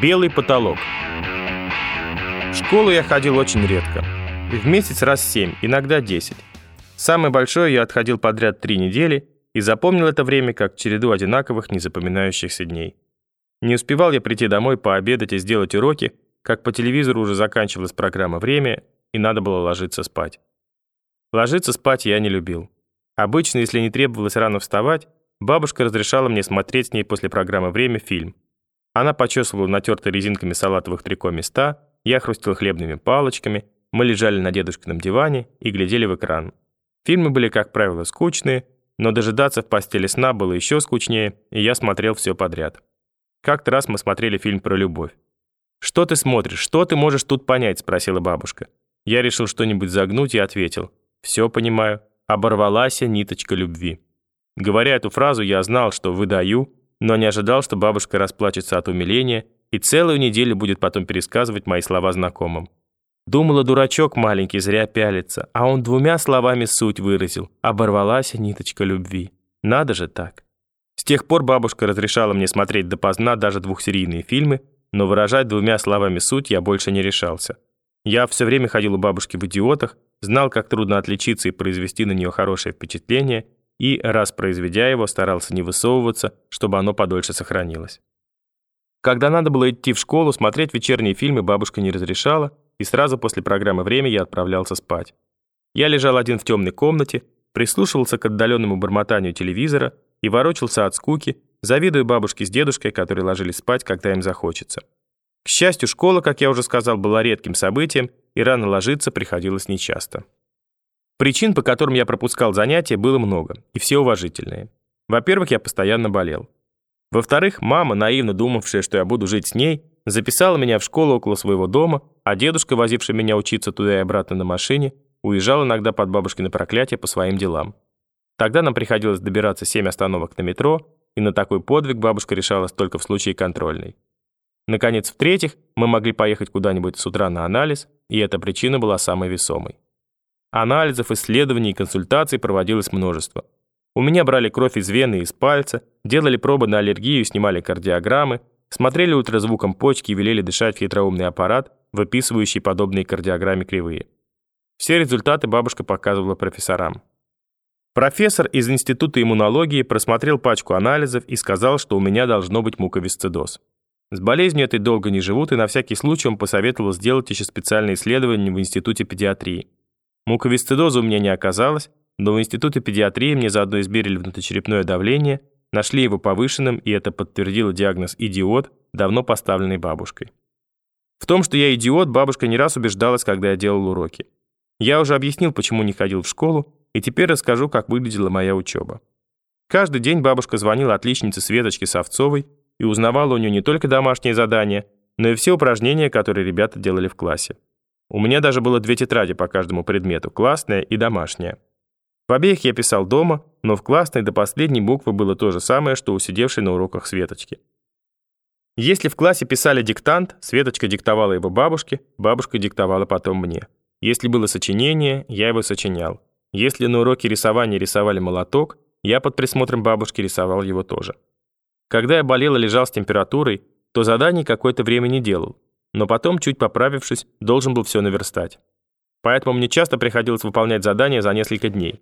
Белый потолок. В школу я ходил очень редко. В месяц раз семь, иногда десять. Самое большое я отходил подряд три недели и запомнил это время как череду одинаковых незапоминающихся дней. Не успевал я прийти домой пообедать и сделать уроки, как по телевизору уже заканчивалась программа «Время», и надо было ложиться спать. Ложиться спать я не любил. Обычно, если не требовалось рано вставать, бабушка разрешала мне смотреть с ней после программы «Время» фильм. Она почесывала натертые резинками салатовых трико места, я хрустел хлебными палочками, мы лежали на дедушкином диване и глядели в экран. Фильмы были, как правило, скучные, но дожидаться в постели сна было еще скучнее, и я смотрел все подряд. Как-то раз мы смотрели фильм про любовь. «Что ты смотришь? Что ты можешь тут понять?» – спросила бабушка. Я решил что-нибудь загнуть и ответил. «Все понимаю. Оборвалась ниточка любви». Говоря эту фразу, я знал, что выдаю, но не ожидал, что бабушка расплачется от умиления и целую неделю будет потом пересказывать мои слова знакомым. Думала, дурачок маленький зря пялится, а он двумя словами суть выразил. Оборвалась ниточка любви. Надо же так. С тех пор бабушка разрешала мне смотреть допоздна даже двухсерийные фильмы, но выражать двумя словами суть я больше не решался. Я все время ходил у бабушки в идиотах, знал, как трудно отличиться и произвести на нее хорошее впечатление, и, раз произведя его, старался не высовываться, чтобы оно подольше сохранилось. Когда надо было идти в школу, смотреть вечерние фильмы бабушка не разрешала, и сразу после программы «Время» я отправлялся спать. Я лежал один в темной комнате, прислушивался к отдаленному бормотанию телевизора и ворочался от скуки, завидуя бабушке с дедушкой, которые ложились спать, когда им захочется. К счастью, школа, как я уже сказал, была редким событием, и рано ложиться приходилось нечасто. Причин, по которым я пропускал занятия, было много, и все уважительные. Во-первых, я постоянно болел. Во-вторых, мама, наивно думавшая, что я буду жить с ней, записала меня в школу около своего дома, а дедушка, возивший меня учиться туда и обратно на машине, уезжал иногда под бабушкино проклятие по своим делам. Тогда нам приходилось добираться семь остановок на метро, и на такой подвиг бабушка решалась только в случае контрольной. Наконец, в-третьих, мы могли поехать куда-нибудь с утра на анализ, и эта причина была самой весомой. Анализов, исследований и консультаций проводилось множество. У меня брали кровь из вены и из пальца, делали пробы на аллергию, снимали кардиограммы, смотрели ультразвуком почки и велели дышать в хитроумный аппарат, выписывающий подобные кардиограмме кривые. Все результаты бабушка показывала профессорам. Профессор из Института иммунологии просмотрел пачку анализов и сказал, что у меня должно быть муковисцидоз. С болезнью этой долго не живут, и на всякий случай он посоветовал сделать еще специальное исследование в Институте педиатрии. Муковисцидоза у меня не оказалось, но в Институте педиатрии мне заодно измерили внутричерепное давление, нашли его повышенным, и это подтвердило диагноз «идиот», давно поставленный бабушкой. В том, что я идиот, бабушка не раз убеждалась, когда я делал уроки. Я уже объяснил, почему не ходил в школу, и теперь расскажу, как выглядела моя учеба. Каждый день бабушка звонила отличнице Светочке Савцовой и узнавала у нее не только домашние задания, но и все упражнения, которые ребята делали в классе. У меня даже было две тетради по каждому предмету, классная и домашняя. В обеих я писал дома, но в классной до последней буквы было то же самое, что у сидевшей на уроках Светочки. Если в классе писали диктант, Светочка диктовала его бабушке, бабушка диктовала потом мне. Если было сочинение, я его сочинял. Если на уроке рисования рисовали молоток, я под присмотром бабушки рисовал его тоже. Когда я болел и лежал с температурой, то заданий какое-то время не делал, но потом, чуть поправившись, должен был все наверстать. Поэтому мне часто приходилось выполнять задания за несколько дней.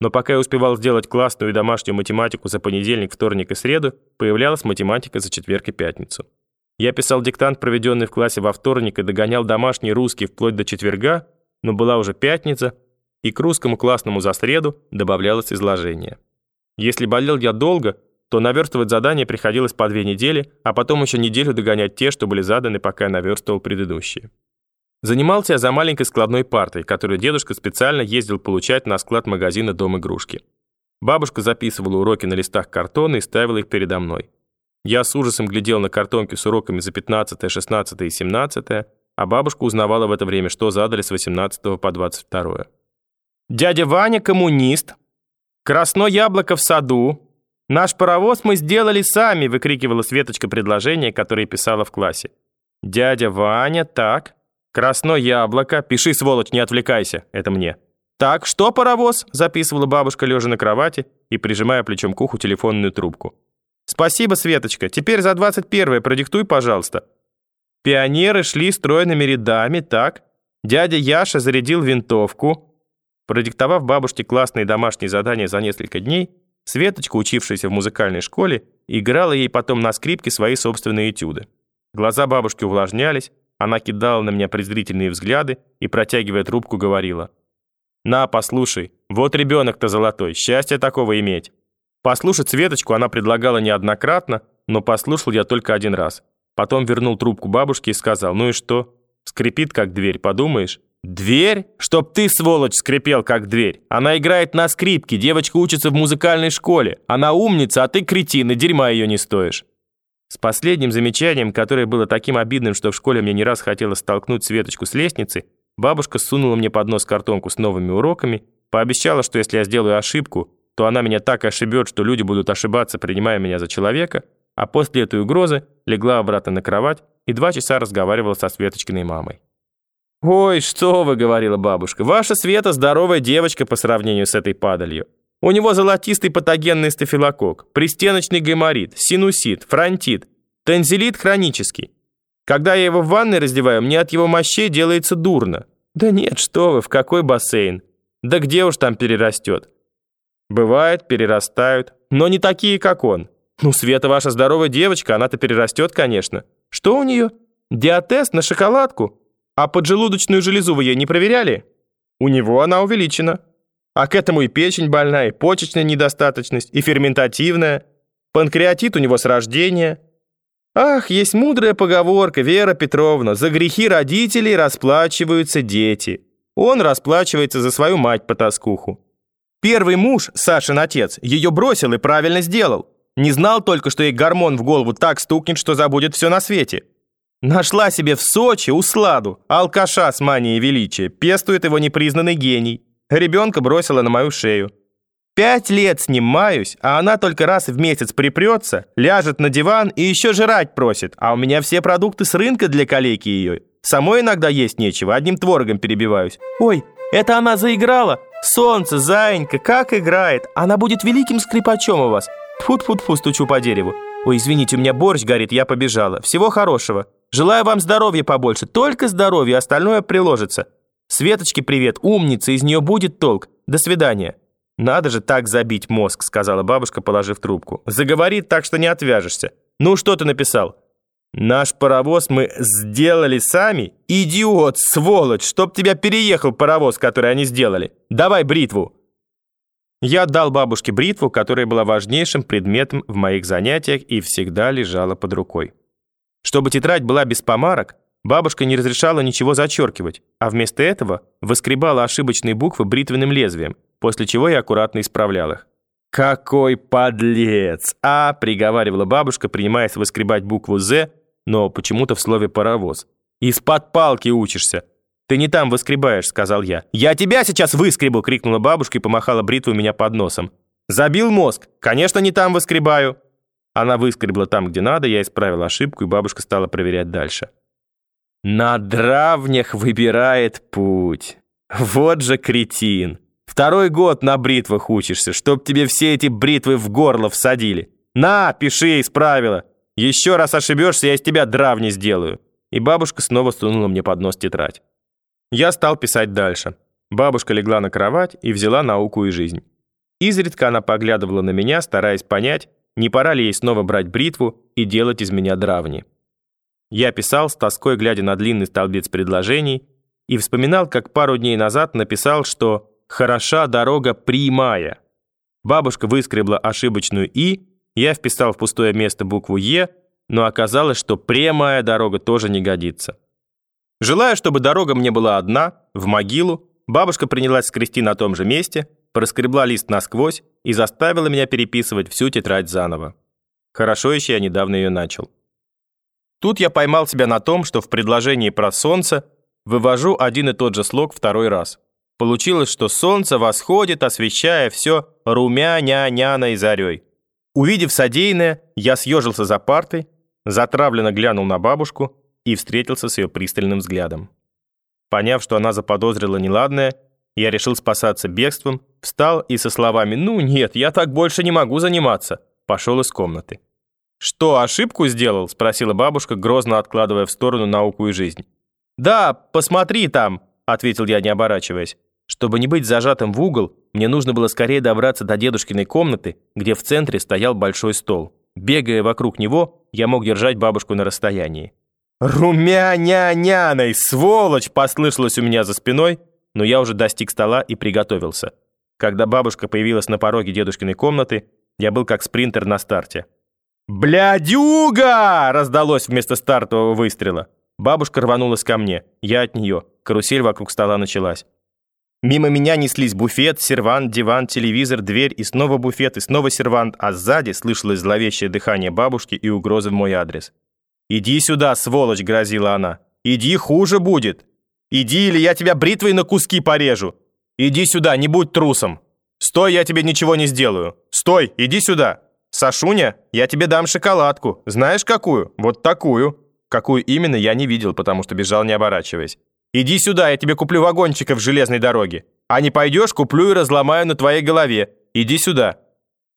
Но пока я успевал сделать классную и домашнюю математику за понедельник, вторник и среду, появлялась математика за четверг и пятницу. Я писал диктант, проведенный в классе во вторник, и догонял домашний русский вплоть до четверга, но была уже пятница, и к русскому классному за среду добавлялось изложение. Если болел я долго, то наверстывать задания приходилось по две недели, а потом еще неделю догонять те, что были заданы, пока я наверстывал предыдущие. Занимался я за маленькой складной партой, которую дедушка специально ездил получать на склад магазина «Дом игрушки». Бабушка записывала уроки на листах картона и ставила их передо мной. Я с ужасом глядел на картонки с уроками за 15, 16 и 17, а бабушка узнавала в это время, что задали с 18 по 22. «Дядя Ваня коммунист. Красное яблоко в саду. «Наш паровоз мы сделали сами!» — выкрикивала Светочка предложение, которое писала в классе. «Дядя Ваня, так. Красное яблоко. Пиши, сволочь, не отвлекайся. Это мне». «Так, что паровоз?» — записывала бабушка, лежа на кровати и прижимая плечом к уху телефонную трубку. «Спасибо, Светочка. Теперь за 21-е продиктуй, пожалуйста». Пионеры шли стройными рядами, так. Дядя Яша зарядил винтовку. Продиктовав бабушке классные домашние задания за несколько дней, Светочка, учившаяся в музыкальной школе, играла ей потом на скрипке свои собственные этюды. Глаза бабушки увлажнялись, она кидала на меня презрительные взгляды и, протягивая трубку, говорила. «На, послушай, вот ребенок-то золотой, счастье такого иметь». Послушать Светочку она предлагала неоднократно, но послушал я только один раз. Потом вернул трубку бабушке и сказал, «Ну и что? Скрипит, как дверь, подумаешь?» «Дверь? Чтоб ты, сволочь, скрипел, как дверь. Она играет на скрипке, девочка учится в музыкальной школе. Она умница, а ты кретин, и дерьма ее не стоишь». С последним замечанием, которое было таким обидным, что в школе мне не раз хотелось столкнуть Светочку с лестницы, бабушка сунула мне под нос картонку с новыми уроками, пообещала, что если я сделаю ошибку, то она меня так ошибет, что люди будут ошибаться, принимая меня за человека, а после этой угрозы легла обратно на кровать и два часа разговаривала со Светочкиной мамой. «Ой, что вы», — говорила бабушка, — «ваша Света здоровая девочка по сравнению с этой падалью. У него золотистый патогенный стафилококк, пристеночный гайморит, синусит, фронтит, тензилит хронический. Когда я его в ванной раздеваю, мне от его мощей делается дурно. Да нет, что вы, в какой бассейн? Да где уж там перерастет? Бывает, перерастают, но не такие, как он. Ну, Света ваша здоровая девочка, она-то перерастет, конечно. Что у нее? Диатест на шоколадку? А поджелудочную железу вы ей не проверяли? У него она увеличена. А к этому и печень больная, и почечная недостаточность, и ферментативная. Панкреатит у него с рождения. Ах, есть мудрая поговорка, Вера Петровна, за грехи родителей расплачиваются дети. Он расплачивается за свою мать по тоскуху. Первый муж, Сашин отец, ее бросил и правильно сделал. Не знал только, что ей гормон в голову так стукнет, что забудет все на свете. Нашла себе в Сочи усладу, алкаша с манией величия, пестует его непризнанный гений. Ребенка бросила на мою шею. Пять лет с ним маюсь, а она только раз в месяц припрется, ляжет на диван и еще жрать просит, а у меня все продукты с рынка для калеки ее. Самой иногда есть нечего, одним творогом перебиваюсь. Ой, это она заиграла? Солнце, заинька, как играет. Она будет великим скрипачом у вас. Фу-фу-фу, стучу по дереву. Ой, извините, у меня борщ горит, я побежала. Всего хорошего. Желаю вам здоровья побольше, только здоровья, остальное приложится. Светочке привет, умница, из нее будет толк. До свидания». «Надо же так забить мозг», — сказала бабушка, положив трубку. «Заговорит так, что не отвяжешься. Ну, что ты написал?» «Наш паровоз мы сделали сами? Идиот, сволочь, чтоб тебя переехал паровоз, который они сделали. Давай бритву». Я отдал бабушке бритву, которая была важнейшим предметом в моих занятиях и всегда лежала под рукой. Чтобы тетрадь была без помарок, Бабушка не разрешала ничего зачеркивать, а вместо этого выскребала ошибочные буквы бритвенным лезвием, после чего я аккуратно исправлял их. «Какой подлец! А!» — приговаривала бабушка, принимаясь выскребать букву «З», но почему-то в слове «паровоз». «Из-под палки учишься!» «Ты не там выскребаешь», — сказал я. «Я тебя сейчас выскребу!» — крикнула бабушка и помахала бритву у меня под носом. «Забил мозг! Конечно, не там выскребаю!» Она выскребла там, где надо, я исправил ошибку, и бабушка стала проверять дальше. На дравнях выбирает путь. Вот же кретин. Второй год на бритвах учишься, чтоб тебе все эти бритвы в горло всадили. На, пиши, исправила. Еще раз ошибешься, я из тебя дравни сделаю. И бабушка снова сунула мне под нос тетрадь. Я стал писать дальше. Бабушка легла на кровать и взяла науку и жизнь. Изредка она поглядывала на меня, стараясь понять, не пора ли ей снова брать бритву и делать из меня дравни. Я писал с тоской, глядя на длинный столбец предложений, и вспоминал, как пару дней назад написал, что «хороша дорога прямая». Бабушка выскребла ошибочную «и», я вписал в пустое место букву «е», но оказалось, что прямая дорога тоже не годится. Желая, чтобы дорога мне была одна, в могилу, бабушка принялась скрести на том же месте, проскребла лист насквозь и заставила меня переписывать всю тетрадь заново. Хорошо еще я недавно ее начал. Тут я поймал себя на том, что в предложении про солнце вывожу один и тот же слог второй раз. Получилось, что солнце восходит, освещая все румяня-няной зарей. Увидев содеянное, я съежился за партой, затравленно глянул на бабушку и встретился с ее пристальным взглядом. Поняв, что она заподозрила неладное, я решил спасаться бегством, встал и со словами «Ну нет, я так больше не могу заниматься», пошел из комнаты. «Что, ошибку сделал?» – спросила бабушка, грозно откладывая в сторону науку и жизнь. «Да, посмотри там», – ответил я, не оборачиваясь. Чтобы не быть зажатым в угол, мне нужно было скорее добраться до дедушкиной комнаты, где в центре стоял большой стол. Бегая вокруг него, я мог держать бабушку на расстоянии. «Румя-ня-няной, сволочь!» – послышалось у меня за спиной, но я уже достиг стола и приготовился. Когда бабушка появилась на пороге дедушкиной комнаты, я был как спринтер на старте. «Блядюга!» – раздалось вместо стартового выстрела. Бабушка рванулась ко мне, я от нее. Карусель вокруг стола началась. Мимо меня неслись буфет, сервант, диван, телевизор, дверь и снова буфет, и снова сервант, а сзади слышалось зловещее дыхание бабушки и угрозы в мой адрес. «Иди сюда, сволочь!» – грозила она. «Иди, хуже будет! Иди, или я тебя бритвой на куски порежу! Иди сюда, не будь трусом! Стой, я тебе ничего не сделаю! Стой, иди сюда! Сашуня, я тебе дам шоколадку! Знаешь какую? Вот такую!» Какую именно, я не видел, потому что бежал, не оборачиваясь. «Иди сюда, я тебе куплю вагончиков в железной дороге! А не пойдешь, куплю и разломаю на твоей голове! Иди сюда!»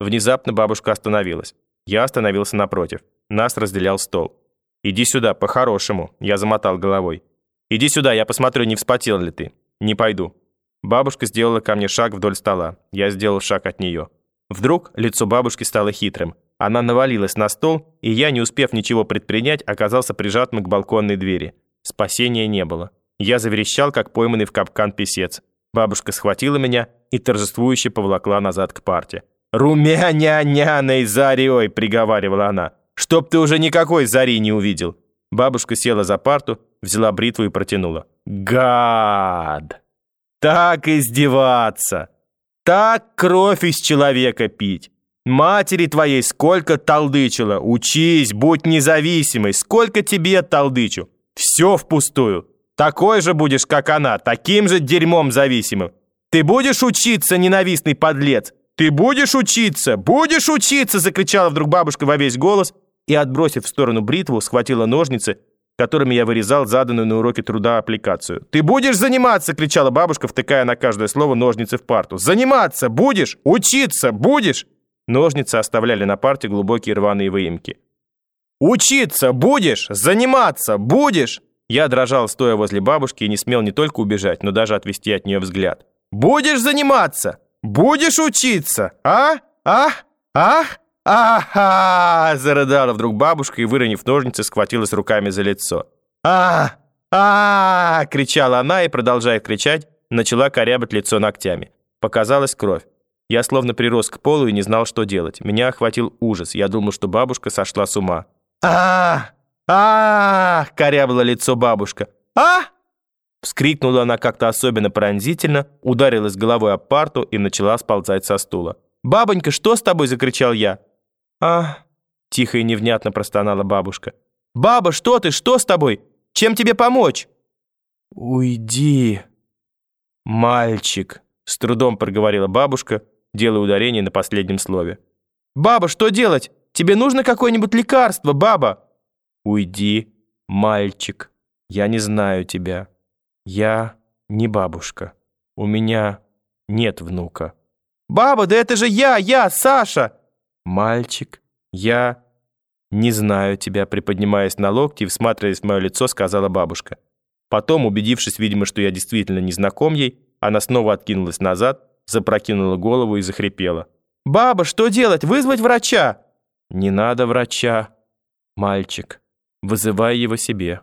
Внезапно бабушка остановилась. Я остановился напротив. Нас разделял стол. «Иди сюда, по-хорошему», — я замотал головой. «Иди сюда, я посмотрю, не вспотел ли ты». «Не пойду». Бабушка сделала ко мне шаг вдоль стола. Я сделал шаг от нее. Вдруг лицо бабушки стало хитрым. Она навалилась на стол, и я, не успев ничего предпринять, оказался прижатым к балконной двери. Спасения не было. Я заверещал, как пойманный в капкан писец. Бабушка схватила меня и торжествующе поволокла назад к парте. «Румя-ня-няной зарей!» — приговаривала она чтоб ты уже никакой зари не увидел». Бабушка села за парту, взяла бритву и протянула. «Гад! Так издеваться! Так кровь из человека пить! Матери твоей сколько толдычила! Учись, будь независимой! Сколько тебе толдычу! Все впустую! Такой же будешь, как она, таким же дерьмом зависимым! Ты будешь учиться, ненавистный подлец! Ты будешь учиться! Будешь учиться!» закричала вдруг бабушка во весь голос – и, отбросив в сторону бритву, схватила ножницы, которыми я вырезал заданную на уроке труда аппликацию. «Ты будешь заниматься!» — кричала бабушка, втыкая на каждое слово ножницы в парту. «Заниматься! Будешь! Учиться! Будешь!» Ножницы оставляли на парте глубокие рваные выемки. «Учиться! Будешь! Заниматься! Будешь!» Я дрожал, стоя возле бабушки, и не смел не только убежать, но даже отвести от нее взгляд. «Будешь заниматься! Будешь учиться! А? А? А?» «А-ха!» – зарыдала вдруг бабушка и, выронив ножницы, схватилась руками за лицо. а а кричала она и, продолжая кричать, начала корябать лицо ногтями. Показалась кровь. Я словно прирос к полу и не знал, что делать. Меня охватил ужас. Я думал, что бабушка сошла с ума. а а корябала лицо бабушка. «А!» Вскрикнула она как-то особенно пронзительно, ударилась головой об парту и начала сползать со стула. «Бабонька, что с тобой?» – закричал я. «А...» — тихо и невнятно простонала бабушка. «Баба, что ты? Что с тобой? Чем тебе помочь?» «Уйди, мальчик», — с трудом проговорила бабушка, делая ударение на последнем слове. «Баба, что делать? Тебе нужно какое-нибудь лекарство, баба?» «Уйди, мальчик, я не знаю тебя. Я не бабушка. У меня нет внука». «Баба, да это же я, я, Саша!» «Мальчик, я не знаю тебя», приподнимаясь на локти и всматриваясь в мое лицо, сказала бабушка. Потом, убедившись, видимо, что я действительно не знаком ей, она снова откинулась назад, запрокинула голову и захрипела. «Баба, что делать? Вызвать врача?» «Не надо врача, мальчик. Вызывай его себе».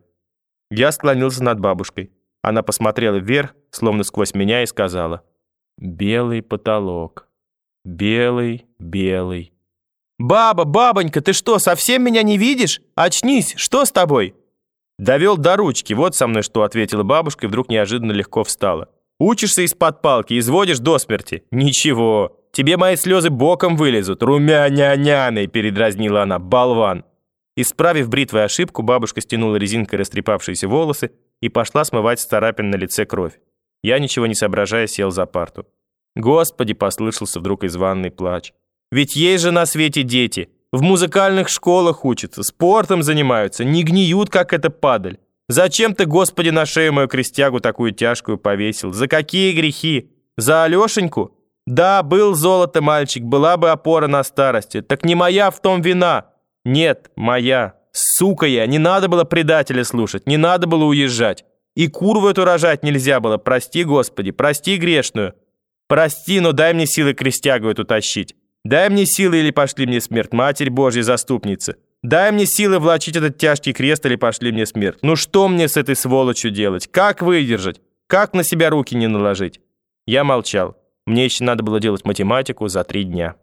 Я склонился над бабушкой. Она посмотрела вверх, словно сквозь меня, и сказала. «Белый потолок. Белый, белый, «Баба, бабонька, ты что, совсем меня не видишь? Очнись, что с тобой?» «Довел до ручки, вот со мной что», — ответила бабушка и вдруг неожиданно легко встала. «Учишься из-под палки, изводишь до смерти. Ничего, тебе мои слезы боком вылезут. Румя-ня-няной», — передразнила она, болван. Исправив бритвой ошибку, бабушка стянула резинкой растрепавшиеся волосы и пошла смывать с царапин на лице кровь. Я, ничего не соображая, сел за парту. «Господи!» — послышался вдруг из ванной плач. Ведь есть же на свете дети. В музыкальных школах учатся, спортом занимаются, не гниют, как эта падаль. Зачем ты, Господи, на шею мою крестягу такую тяжкую повесил? За какие грехи? За Алешеньку? Да, был золото мальчик, была бы опора на старости. Так не моя в том вина. Нет, моя. Сука я, не надо было предателя слушать, не надо было уезжать. И курву эту рожать нельзя было, прости, Господи, прости грешную. Прости, но дай мне силы крестягу эту тащить. Дай мне силы или пошли мне смерть, Матерь Божья заступница. Дай мне силы влачить этот тяжкий крест или пошли мне смерть. Ну что мне с этой сволочью делать? Как выдержать? Как на себя руки не наложить? Я молчал. Мне еще надо было делать математику за три дня.